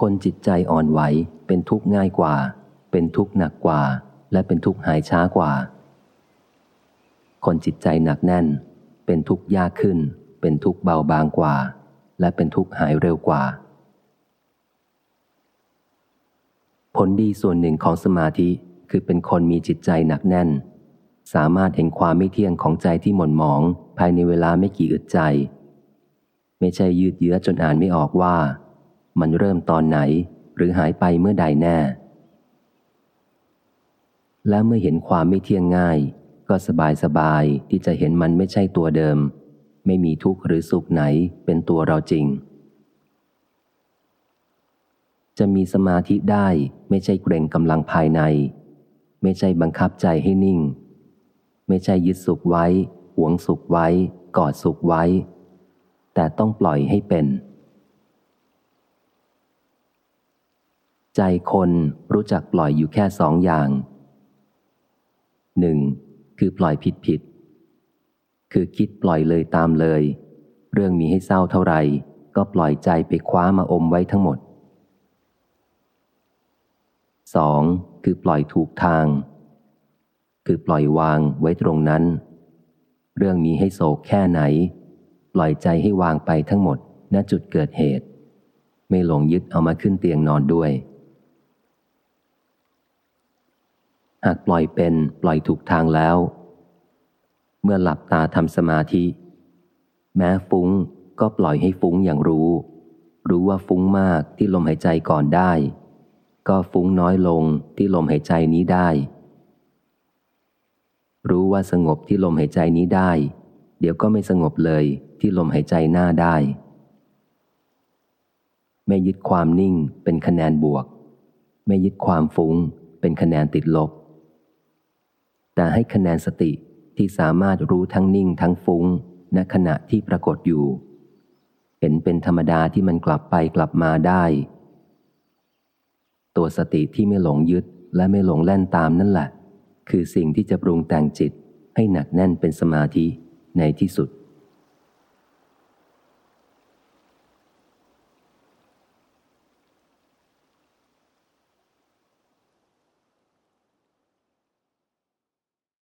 คนจิตใจอ่อนไหวเป็นทุกข์ง่ายกว่า เป็นทุกข์หนักกว่า และเป็นทุกข์หายช้ากว่า คนจิตใจหนักแน่น เป็นทุกข์ยากขึ้น เป็นทุกข์เบาบางกว่า และเป็นทุกข์หายเร็วกว่า ผลดีส่วนหนึ่งของสมาธิคือเป็นคนมีจิตใจหนักแน่น สามารถเห็นความไม่เที่ยงของใจที่หม่นหมอง ภายในเวลาไม่กี่อึดใจ ไม่ใช่ยืดเยื้อจนอ่านไม่ออกว่า มันเริ่มตอนไหน หรือหายไปเมื่อใดแน่ และเมื่อเห็นความไม่เที่ยงง่าย ก็สบายสบายที่จะเห็นมันไม่ใช่ตัวเดิม ไม่มีทุกข์หรือสุขไหนเป็นตัวเราจริง จะมีสมาธิได้ไม่ใช่เกรงกำลังภายใน ไม่ใช่บังคับใจให้นิ่ง ไม่ใช่ยึดสุขไว้ หวงสุขไว้ กอดสุขไว้ แต่ต้องปล่อยให้เป็น ใจคนรู้จักปล่อยอยู่แค่สองอย่างหนึ่งคือปล่อยผิดผิด คือคิดปล่อยเลยตามเลย เรื่องมีให้เศร้าเท่าไหร่ ก็ปล่อยใจไปคว้ามาอมไว้ทั้งหมดสองคือปล่อยถูกทาง คือปล่อยวางไว้ตรงนั้น เรื่องมีให้โศกแค่ไหน ปล่อยใจให้วางไปทั้งหมดณจุดเกิดเหตุ ไม่หลงยึดเอามาขึ้นเตียงนอนด้วย หากปล่อยเป็นปล่อยถูกทางแล้ว เมื่อหลับตาทำสมาธิ แม้ฟุ้งก็ปล่อยให้ฟุ้งอย่างรู้ รู้ว่าฟุ้งมากที่ลมหายใจก่อนได้ ก็ฟุ้งน้อยลงที่ลมหายใจนี้ได้ รู้ว่าสงบที่ลมหายใจนี้ได้ เดี๋ยวก็ไม่สงบเลยที่ลมหายใจหน้าได้ ไม่ยึดความนิ่งเป็นคะแนนบวก ไม่ยึดความฟุ้งเป็นคะแนนติดลบ แต่ให้คะแนนสติที่สามารถรู้ทั้งนิ่งทั้งฟุ้งณขณะที่ปรากฏอยู่ เห็นเป็นธรรมดาที่มันกลับไปกลับมาได้ ตัวสติที่ไม่หลงยึดและไม่หลงแล่นตามนั่นแหละ คือสิ่งที่จะปรุงแต่งจิตให้หนักแน่นเป็นสมาธิในที่สุด